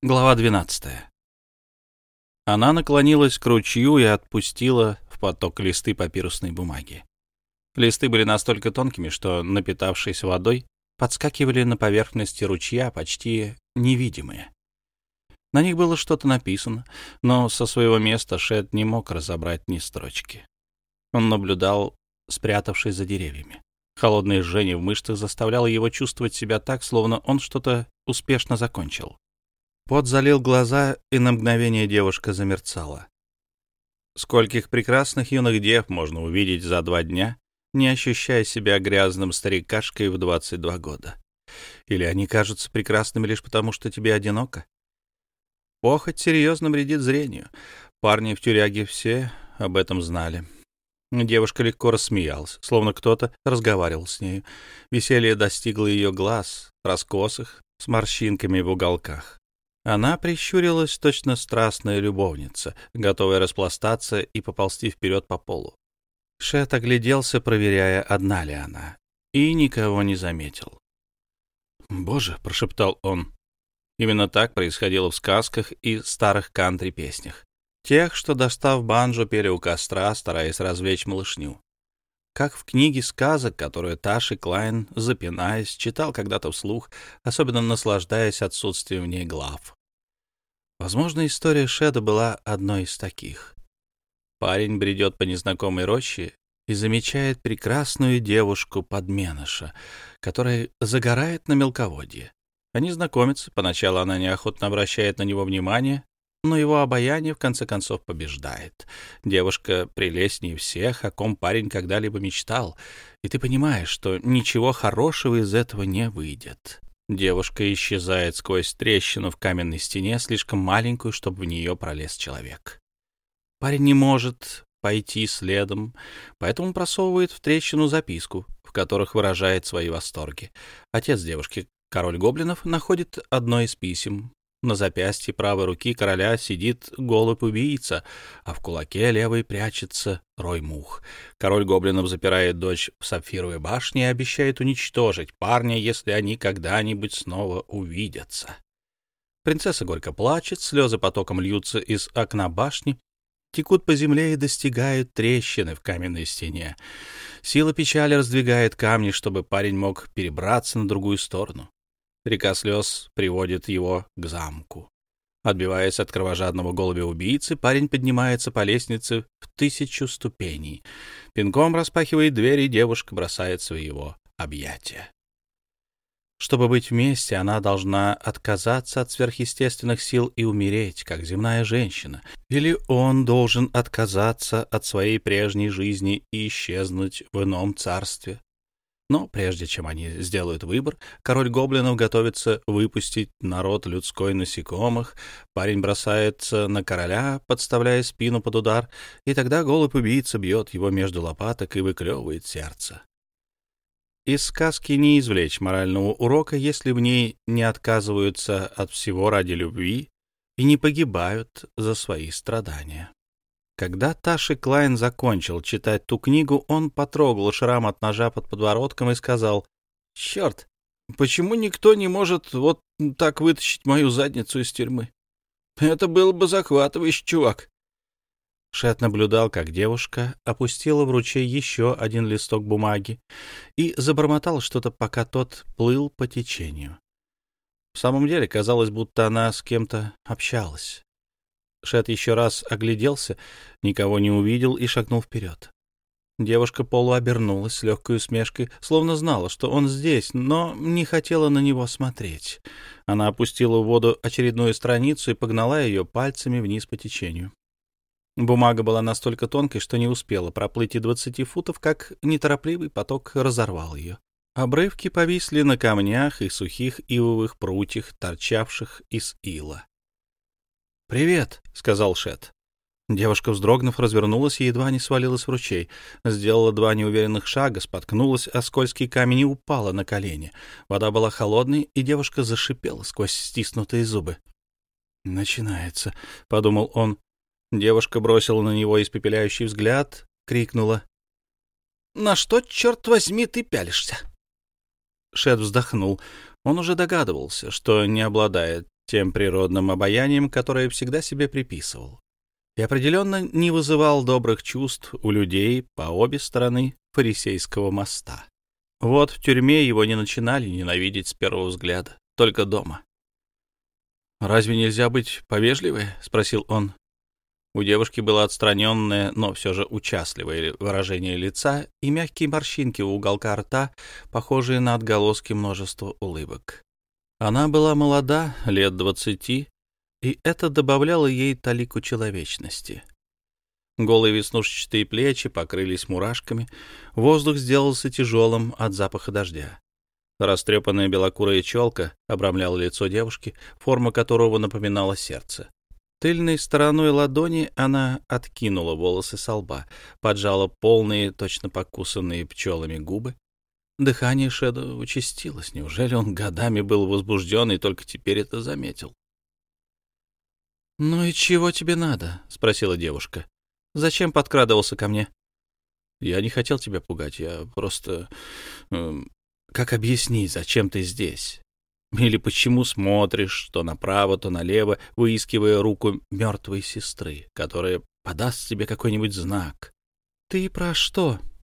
Глава 12. Она наклонилась к ручью и отпустила в поток листы папирусной бумаги. Листы были настолько тонкими, что, напитавшись водой, подскакивали на поверхности ручья, почти невидимые. На них было что-то написано, но со своего места Шет не мог разобрать ни строчки. Он наблюдал, спрятавшись за деревьями. Холодное жжение в мышцах заставляло его чувствовать себя так, словно он что-то успешно закончил. Пот залил глаза, и на мгновение девушка замерцала. Скольких прекрасных юных дев можно увидеть за два дня, не ощущая себя грязным старикашкой в 22 года? Или они кажутся прекрасными лишь потому, что тебе одиноко? Похоть серьезно вредит зрению. Парни в тюряге все об этом знали. Девушка легко рассмеялась, словно кто-то разговаривал с нею. Веселье достигло ее глаз, раскосых, с морщинками в уголках. Она прищурилась, точно страстная любовница, готовая распластаться и поползти вперед по полу. Шет огляделся, проверяя, одна ли она, и никого не заметил. «Боже!» — прошептал он. Именно так происходило в сказках и старых кантри-песнях. Тех, что, достав банджо, пели у костра, стараясь развлечь малышню. Как в книге сказок, которую Таши Клайн, запинаясь, читал когда-то вслух, особенно наслаждаясь отсутствием в ней глав. Возможно, история Шеда была одной из таких. Парень бредет по незнакомой роще и замечает прекрасную девушку-подменыша, которая загорает на мелководье. Они знакомятся, поначалу она неохотно обращает на него внимание, но его обаяние в конце концов побеждает. Девушка прелестнее всех, о ком парень когда-либо мечтал, и ты понимаешь, что ничего хорошего из этого не выйдет. Девушка исчезает сквозь трещину в каменной стене, слишком маленькую, чтобы в нее пролез человек. Парень не может пойти следом, поэтому просовывает в трещину записку, в которых выражает свои восторги. Отец девушки, король гоблинов, находит одно из писем, на запястье правой руки короля сидит голубь-убийца, а в кулаке левой прячется рой мух. Король гоблинов запирает дочь в сапфировой башне и обещает уничтожить парня, если они когда-нибудь снова увидятся. Принцесса горько плачет, слезы потоком льются из окна башни, текут по земле и достигают трещины в каменной стене. Сила печали раздвигает камни, чтобы парень мог перебраться на другую сторону. Река слез приводит его к замку. Отбиваясь от кровожадного голубя-убийцы, парень поднимается по лестнице в тысячу ступеней. Пинком распахивает дверь, и девушка бросается в его объятия. Чтобы быть вместе, она должна отказаться от сверхъестественных сил и умереть, как земная женщина. Или он должен отказаться от своей прежней жизни и исчезнуть в ином царстве, но прежде чем они сделают выбор, король гоблинов готовится выпустить народ людской насекомых, парень бросается на короля, подставляя спину под удар, и тогда голубь-убийца бьет его между лопаток и выклевывает сердце. Из сказки не извлечь морального урока, если в ней не отказываются от всего ради любви и не погибают за свои страдания. Когда Таши Клайн закончил читать ту книгу, он потрогал шрам от ножа под подбородком и сказал, «Черт, почему никто не может вот так вытащить мою задницу из тюрьмы? Это было бы захватывающе, чувак». Шет наблюдал, как девушка опустила в ручей еще один листок бумаги и забормотал что-то, пока тот плыл по течению. В самом деле казалось, будто она с кем-то общалась. Шет еще раз огляделся, никого не увидел и шагнул вперед. Девушка полуобернулась с легкой усмешкой, словно знала, что он здесь, но не хотела на него смотреть. Она опустила в воду очередную страницу и погнала ее пальцами вниз по течению. Бумага была настолько тонкой, что не успела проплыть и двадцати футов, как неторопливый поток разорвал ее. Обрывки повисли на камнях и сухих ивовых прутьях, торчавших из ила. «Привет», — сказал Шет. Девушка, вздрогнув, развернулась и едва не свалилась в ручей. Сделала два неуверенных шага, споткнулась, а скользкий камень и упала на колени. Вода была холодной, и девушка зашипела сквозь стиснутые зубы. «Начинается», — подумал он. Девушка бросила на него испепеляющий взгляд, крикнула. «На что, черт возьми, ты пялишься?» Шет вздохнул. Он уже догадывался, что не обладает тем природным обаянием, которое всегда себе приписывал, и определенно не вызывал добрых чувств у людей по обе стороны фарисейского моста. Вот в тюрьме его не начинали ненавидеть с первого взгляда, только дома. «Разве нельзя быть повежливее?» — спросил он. У девушки было отстраненное, но все же участливое выражение лица и мягкие морщинки у уголка рта, похожие на отголоски множества улыбок. Она была молода, лет двадцати, и это добавляло ей талику человечности. Голые веснушчатые плечи покрылись мурашками, воздух сделался тяжелым от запаха дождя. Растрепанная белокурая челка обрамляла лицо девушки, форма которого напоминала сердце. Тыльной стороной ладони она откинула волосы со лба, поджала полные, точно покусанные пчелами губы. Дыхание Шеда участилось. Неужели он годами был возбужден и только теперь это заметил? — Ну и чего тебе надо? — спросила девушка. — Зачем подкрадывался ко мне? — Я не хотел тебя пугать, я просто... Э, как объяснить, зачем ты здесь? Или почему смотришь то направо, то налево, выискивая руку мертвой сестры, которая подаст тебе какой-нибудь знак? — Ты про что? —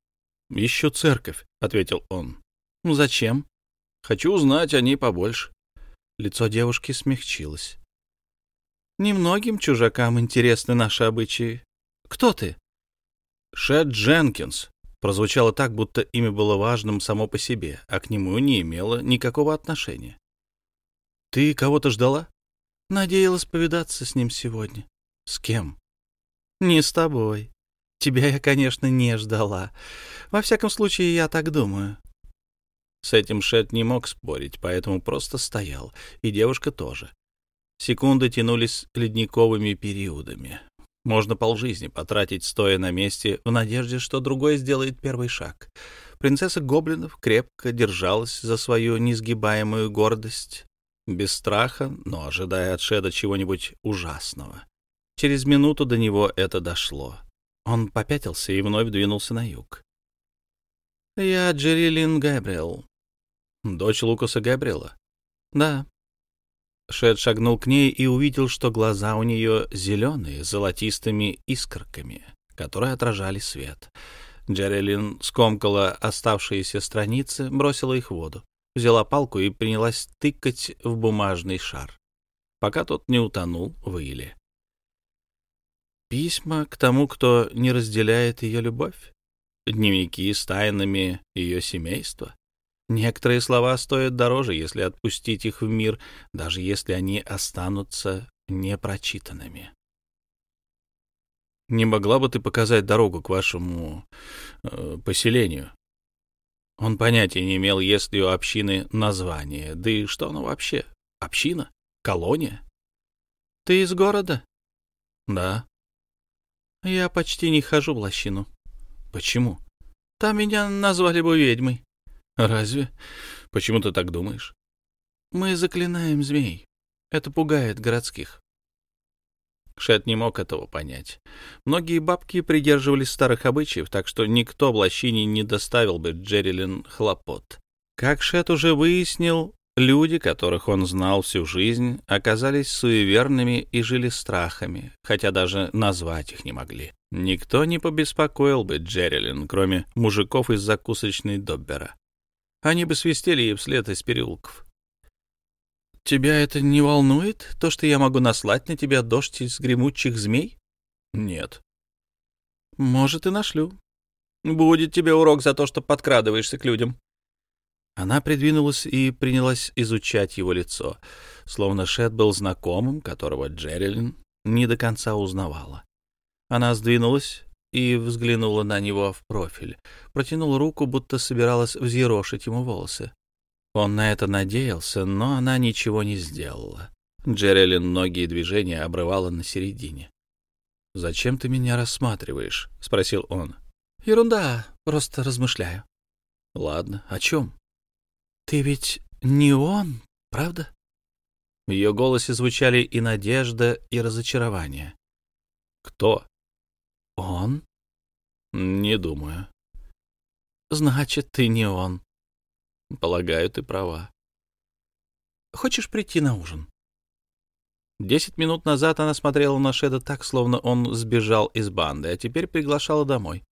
Ищу церковь, — ответил он. — Ну зачем? — Хочу узнать о ней побольше. Лицо девушки смягчилось. — Немногим чужакам интересны наши обычаи. Кто ты? — Шет Дженкинс. Прозвучало так, будто имя было важным само по себе, а к нему не имело никакого отношения. Ты кого-то ждала? Надеялась повидаться с ним сегодня. С кем? Не с тобой. Тебя я, конечно, не ждала. Во всяком случае, я так думаю. С этим Шет не мог спорить, поэтому просто стоял, и девушка тоже. Секунды тянулись ледниковыми периодами. Можно полжизни потратить, стоя на месте, в надежде, что другой сделает первый шаг. Принцесса Гоблинов крепко держалась за свою несгибаемую гордость, без страха, но ожидая от Шеда чего-нибудь ужасного. Через минуту до него это дошло. Он попятился и вновь двинулся на юг. «Я Джерилин Габриэл». «Дочь Лукаса Габриэла?» «Да». Шед шагнул к ней и увидел, что глаза у нее зеленые, с золотистыми искорками, которые отражали свет. Джерилин скомкала оставшиеся страницы, бросила их в воду взяла палку и принялась тыкать в бумажный шар, пока тот не утонул в иле. Письма к тому, кто не разделяет ее любовь? Дневники с тайнами ее семейства? Некоторые слова стоят дороже, если отпустить их в мир, даже если они останутся непрочитанными. «Не могла бы ты показать дорогу к вашему э, поселению?» Он понятия не имел, есть ли у общины название. Да и что оно вообще? Община? Колония? Ты из города? Да. Я почти не хожу в лощину. Почему? Там меня назвали бы ведьмой. Разве? Почему ты так думаешь? Мы заклинаем змей. Это пугает городских. Шет не мог этого понять. Многие бабки придерживались старых обычаев, так что никто в лощине не доставил бы Джерилин хлопот. Как Шет уже выяснил, люди, которых он знал всю жизнь, оказались суеверными и жили страхами, хотя даже назвать их не могли. Никто не побеспокоил бы Джерилин, кроме мужиков из закусочной Доббера. Они бы свистели ей вслед из переулков. Тебя это не волнует, то, что я могу наслать на тебя дождь из гремучих змей? Нет. Может, и нашлю. Будет тебе урок за то, что подкрадываешься к людям. Она придвинулась и принялась изучать его лицо, словно Шет был знакомым, которого Джерилин не до конца узнавала. Она сдвинулась и взглянула на него в профиль, протянула руку, будто собиралась взъерошить ему волосы. Он на это надеялся, но она ничего не сделала. Джерелин многие движения обрывала на середине. «Зачем ты меня рассматриваешь?» — спросил он. «Ерунда, просто размышляю». «Ладно, о чем?» «Ты ведь не он, правда?» В ее голосе звучали и надежда, и разочарование. «Кто?» «Он?» «Не думаю». «Значит, ты не он», Полагаю, ты права. Хочешь прийти на ужин? Десять минут назад она смотрела на Шеда так, словно он сбежал из банды, а теперь приглашала домой.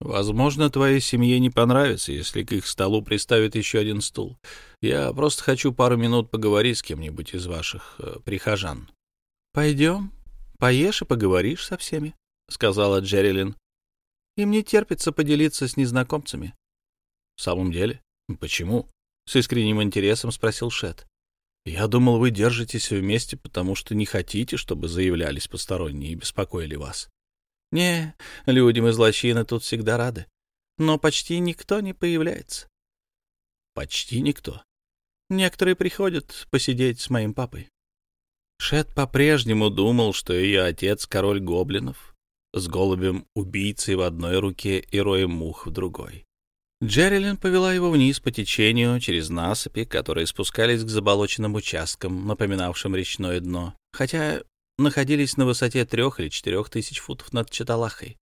Возможно, твоей семье не понравится, если к их столу приставят еще один стул. Я просто хочу пару минут поговорить с кем-нибудь из ваших э, прихожан. — Пойдем, поешь и поговоришь со всеми, — сказала Джерилин. — Им не терпится поделиться с незнакомцами. — В самом деле? Почему? — с искренним интересом спросил Шет. — Я думал, вы держитесь вместе, потому что не хотите, чтобы заявлялись посторонние и беспокоили вас. Не, людям из лощины тут всегда рады. Но почти никто не появляется. Почти никто. Некоторые приходят посидеть с моим папой. Шет по-прежнему думал, что ее отец — король гоблинов, с голубем-убийцей в одной руке и роем мух в другой. Джерилин повела его вниз по течению, через насыпи, которые спускались к заболоченным участкам, напоминавшим речное дно, хотя находились на высоте трех или четырех тысяч футов над Чаталахой.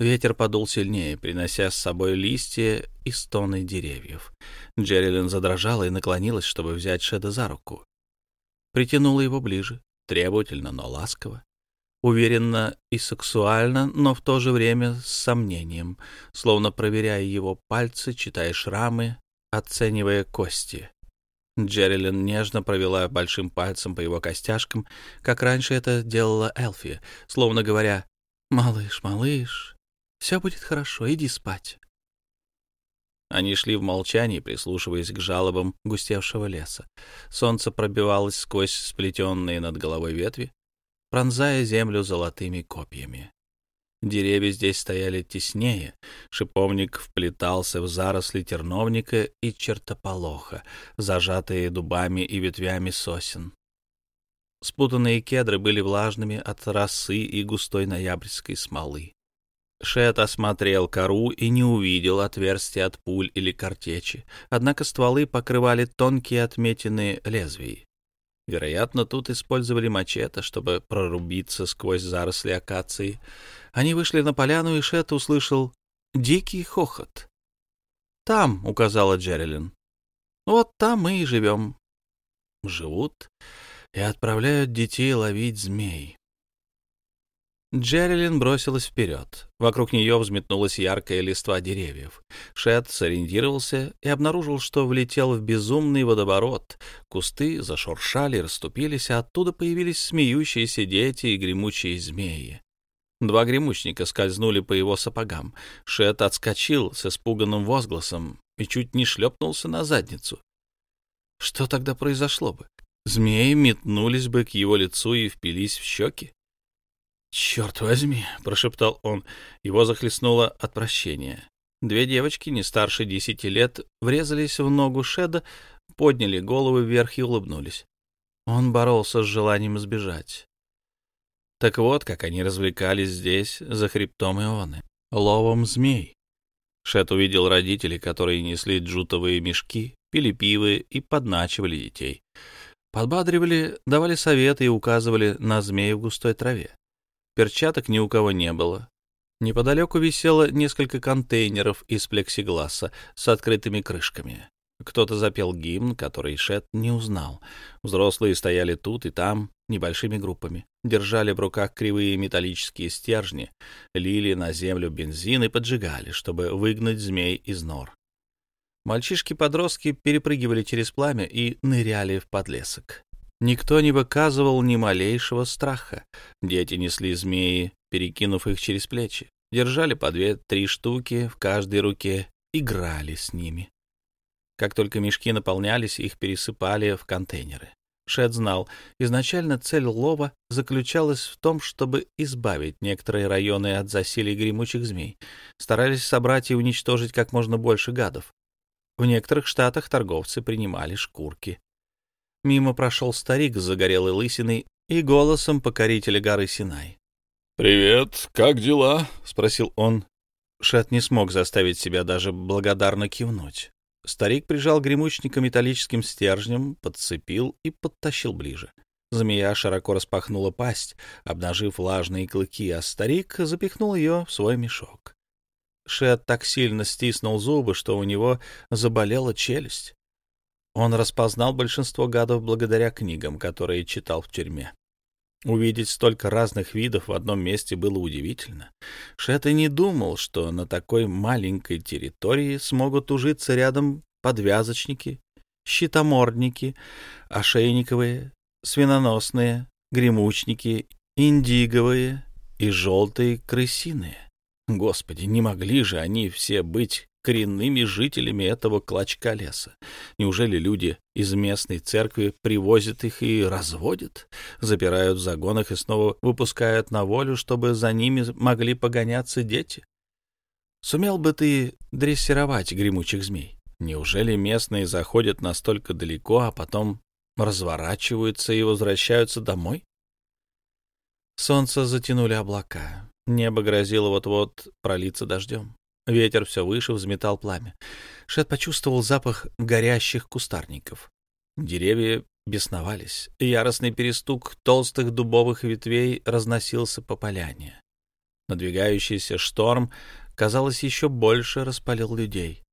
Ветер подул сильнее, принося с собой листья и стоны деревьев. Джерилин задрожала и наклонилась, чтобы взять Шеда за руку. Притянула его ближе, требовательно, но ласково. Уверенно и сексуально, но в то же время с сомнением, словно проверяя его пальцы, читая шрамы, оценивая кости. Джерилин нежно провела большим пальцем по его костяшкам, как раньше это делала Элфи, словно говоря «Малыш, малыш, все будет хорошо, иди спать». Они шли в молчании, прислушиваясь к жалобам густевшего леса. Солнце пробивалось сквозь сплетенные над головой ветви, пронзая землю золотыми копьями. Деревья здесь стояли теснее, шиповник вплетался в заросли терновника и чертополоха, зажатые дубами и ветвями сосен. Спутанные кедры были влажными от росы и густой ноябрьской смолы. Шет осмотрел кору и не увидел отверстия от пуль или картечи, однако стволы покрывали тонкие отметины лезвий. Вероятно, тут использовали мачете, чтобы прорубиться сквозь заросли акации. Они вышли на поляну, и Шет услышал дикий хохот. «Там», — указала Джерилин. «Вот там мы и живем». «Живут и отправляют детей ловить змей». Джерилин бросилась вперед. Вокруг нее взметнулась яркая листва деревьев. Шет сориентировался и обнаружил, что влетел в безумный водоворот. Кусты зашуршали, расступились, а оттуда появились смеющиеся дети и гремучие змеи. Два гремучника скользнули по его сапогам. Шет отскочил с испуганным возгласом и чуть не шлепнулся на задницу. Что тогда произошло бы? Змеи метнулись бы к его лицу и впились в щеки? «Черт возьми!» — прошептал он. Его захлестнуло отвращение. Две девочки, не старше десяти лет, врезались в ногу Шеда, подняли головы вверх и улыбнулись. Он боролся с желанием сбежать. Так вот, как они развлекались здесь, за хребтом Ионы, ловом змей. Шет увидел родителей, которые несли джутовые мешки, пили пиво и подначивали детей. Подбадривали, давали советы и указывали на змеи в густой траве. Перчаток ни у кого не было. Неподалеку висело несколько контейнеров из плексигласа с открытыми крышками. Кто-то запел гимн, который Шет не узнал. Взрослые стояли тут и там небольшими группами, держали в руках кривые металлические стержни, лили на землю бензин и поджигали, чтобы выгнать змей из нор. Мальчишки-подростки перепрыгивали через пламя и ныряли в подлесок. Никто не выказывал ни малейшего страха. Дети несли змеи, перекинув их через плечи, держали по две-три штуки в каждой руке, играли с ними. Как только мешки наполнялись, их пересыпали в контейнеры. Шет знал, изначально цель лова заключалась в том, чтобы избавить некоторые районы от засилий гремучих змей. Старались собрать и уничтожить как можно больше гадов. В некоторых штатах торговцы принимали шкурки. Мимо прошел старик с загорелой лысиной и голосом покорителя горы Синай. «Привет, как дела?» — спросил он. Шет не смог заставить себя даже благодарно кивнуть. Старик прижал гремучника металлическим стержнем, подцепил и подтащил ближе. Змея широко распахнула пасть, обнажив влажные клыки, а старик запихнул ее в свой мешок. Шет так сильно стиснул зубы, что у него заболела челюсть. Он распознал большинство гадов благодаря книгам, которые читал в тюрьме. Увидеть столько разных видов в одном месте было удивительно. Шет и не думал, что на такой маленькой территории смогут ужиться рядом подвязочники, щитомордники, ошейниковые, свиноносные, гремучники, индиговые и желтые крысиные. Господи, не могли же они все быть коренными жителями этого клочка леса. Неужели люди из местной церкви привозят их и разводят, запирают в загонах и снова выпускают на волю, чтобы за ними могли погоняться дети? Сумел бы ты дрессировать гремучих змей? Неужели местные заходят настолько далеко, а потом разворачиваются и возвращаются домой? Солнце затянули облака. Небо грозило вот-вот пролиться дождем. Ветер все выше взметал пламя. Шет почувствовал запах горящих кустарников. Деревья бесновались. Яростный перестук толстых дубовых ветвей разносился по поляне. Надвигающийся шторм, казалось, еще больше распалил людей.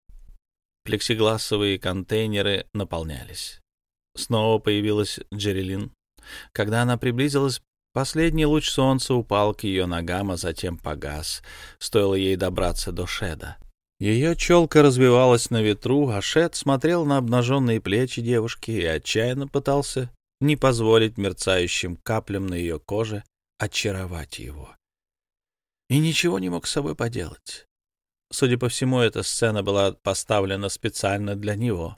Плексигласовые контейнеры наполнялись. Снова появилась Джерелин. Когда она приблизилась, Последний луч солнца упал к ее ногам, а затем погас. Стоило ей добраться до Шеда. Ее челка развивалась на ветру, а Шед смотрел на обнаженные плечи девушки и отчаянно пытался не позволить мерцающим каплям на ее коже очаровать его. И ничего не мог с собой поделать. Судя по всему, эта сцена была поставлена специально для него.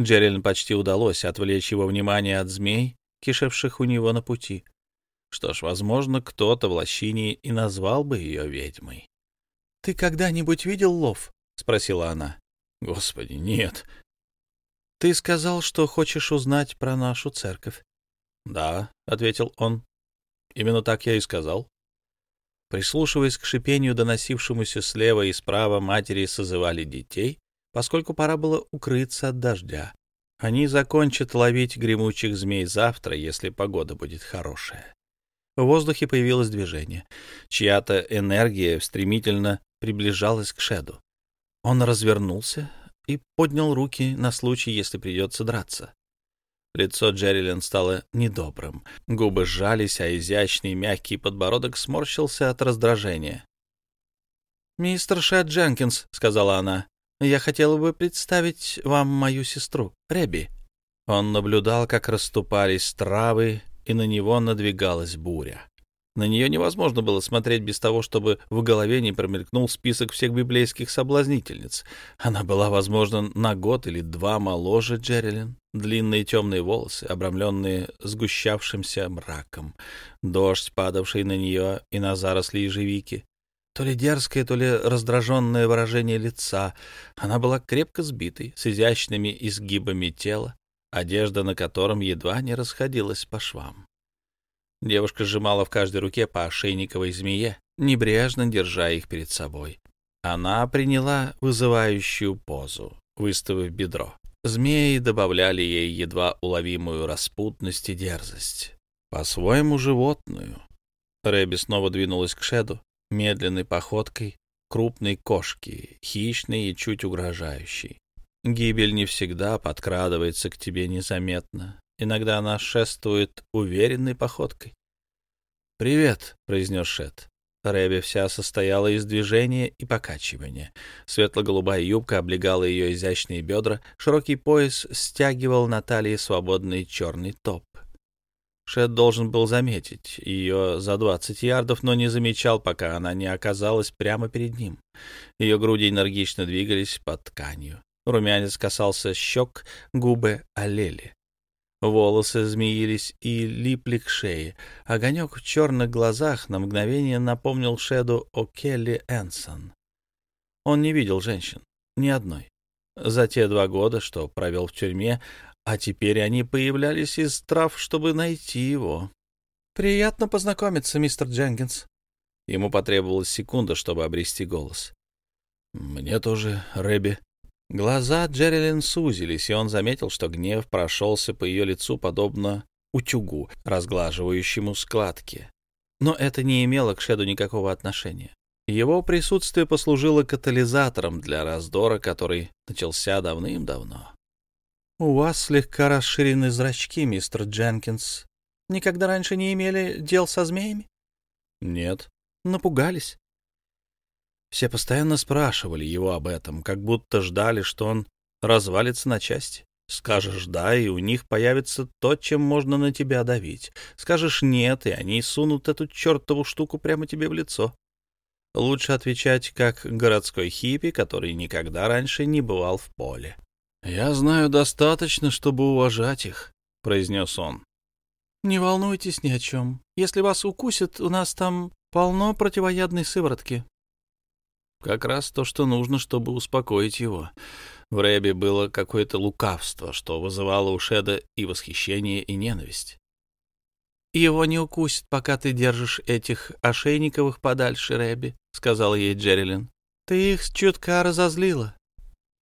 Джерилин почти удалось отвлечь его внимание от змей, кишевших у него на пути. Что ж, возможно, кто-то в лощине и назвал бы ее ведьмой. — Ты когда-нибудь видел лов? — спросила она. — Господи, нет. — Ты сказал, что хочешь узнать про нашу церковь. — Да, — ответил он. — Именно так я и сказал. Прислушиваясь к шипению, доносившемуся слева и справа, матери созывали детей, поскольку пора было укрыться от дождя. Они закончат ловить гремучих змей завтра, если погода будет хорошая. В воздухе появилось движение. Чья-то энергия стремительно приближалась к Шеду. Он развернулся и поднял руки на случай, если придется драться. Лицо Джерилин стало недобрым. Губы сжались, а изящный мягкий подбородок сморщился от раздражения. «Мистер Шед Дженкинс», — сказала она, — «я хотела бы представить вам мою сестру, Ребби». Он наблюдал, как расступались травы и на него надвигалась буря. На нее невозможно было смотреть без того, чтобы в голове не промелькнул список всех библейских соблазнительниц. Она была, возможно, на год или два моложе Джерилин. Длинные темные волосы, обрамленные сгущавшимся мраком, дождь, падавший на нее и на заросли ежевики. То ли дерзкое, то ли раздраженное выражение лица. Она была крепко сбитой, с изящными изгибами тела, одежда на котором едва не расходилась по швам. Девушка сжимала в каждой руке по ошейниковой змее, небрежно держа их перед собой. Она приняла вызывающую позу, выставив бедро. Змеи добавляли ей едва уловимую распутность и дерзость. По-своему животную. Рэби снова двинулась к Шеду, медленной походкой крупной кошки, хищной и чуть угрожающей. Гибель не всегда подкрадывается к тебе незаметно. Иногда она шествует уверенной походкой. «Привет», — произнес Шет. Рэби вся состояла из движения и покачивания. Светло-голубая юбка облегала ее изящные бедра, широкий пояс стягивал на талии свободный черный топ. Шет должен был заметить ее за двадцать ярдов, но не замечал, пока она не оказалась прямо перед ним. Ее груди энергично двигались под тканью. Румянец касался щек, губы олели. Волосы змеились и липли к шее. Огонек в черных глазах на мгновение напомнил Шеду о Келли Энсон. Он не видел женщин, ни одной. За те два года, что провел в тюрьме, а теперь они появлялись из трав, чтобы найти его. «Приятно познакомиться, мистер Дженкинс». Ему потребовалась секунда, чтобы обрести голос. «Мне тоже, Рэби», Глаза Джерилин сузились, и он заметил, что гнев прошелся по ее лицу подобно утюгу, разглаживающему складки. Но это не имело к Шеду никакого отношения. Его присутствие послужило катализатором для раздора, который начался давным-давно. — У вас слегка расширены зрачки, мистер Дженкинс. Никогда раньше не имели дел со змеями? Нет. Напугались? Все постоянно спрашивали его об этом, как будто ждали, что он развалится на части. Скажешь «да», и у них появится то, чем можно на тебя давить. Скажешь «нет», и они сунут эту чертову штуку прямо тебе в лицо. Лучше отвечать как городской хиппи, который никогда раньше не бывал в поле. «Я знаю достаточно, чтобы уважать их», — произнес он. «Не волнуйтесь ни о чем. Если вас укусят, у нас там полно противоядной сыворотки». Как раз то, что нужно, чтобы успокоить его. В Рэбе было какое-то лукавство, что вызывало у Шеда и восхищение, и ненависть. «Его не укусит, пока ты держишь этих ошейниковых подальше, Рэби», — сказал ей Джерилин. «Ты их чутка разозлила.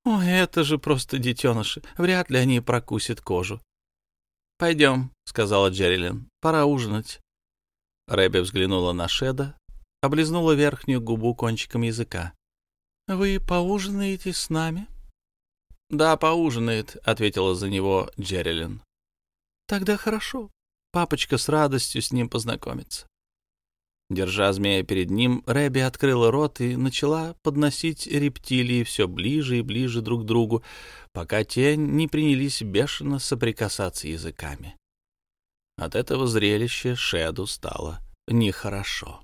О, это же просто детеныши. Вряд ли они прокусят кожу». «Пойдем», — сказала Джерилин. «Пора ужинать». Рэбби взглянула на Шеда, облизнула верхнюю губу кончиком языка. «Вы поужинаете с нами?» «Да, поужинает», — ответила за него Джерилин. «Тогда хорошо. Папочка с радостью с ним познакомится». Держа змея перед ним, Рэби открыла рот и начала подносить рептилии все ближе и ближе друг к другу, пока те не принялись бешено соприкасаться языками. От этого зрелища Шеду стало нехорошо.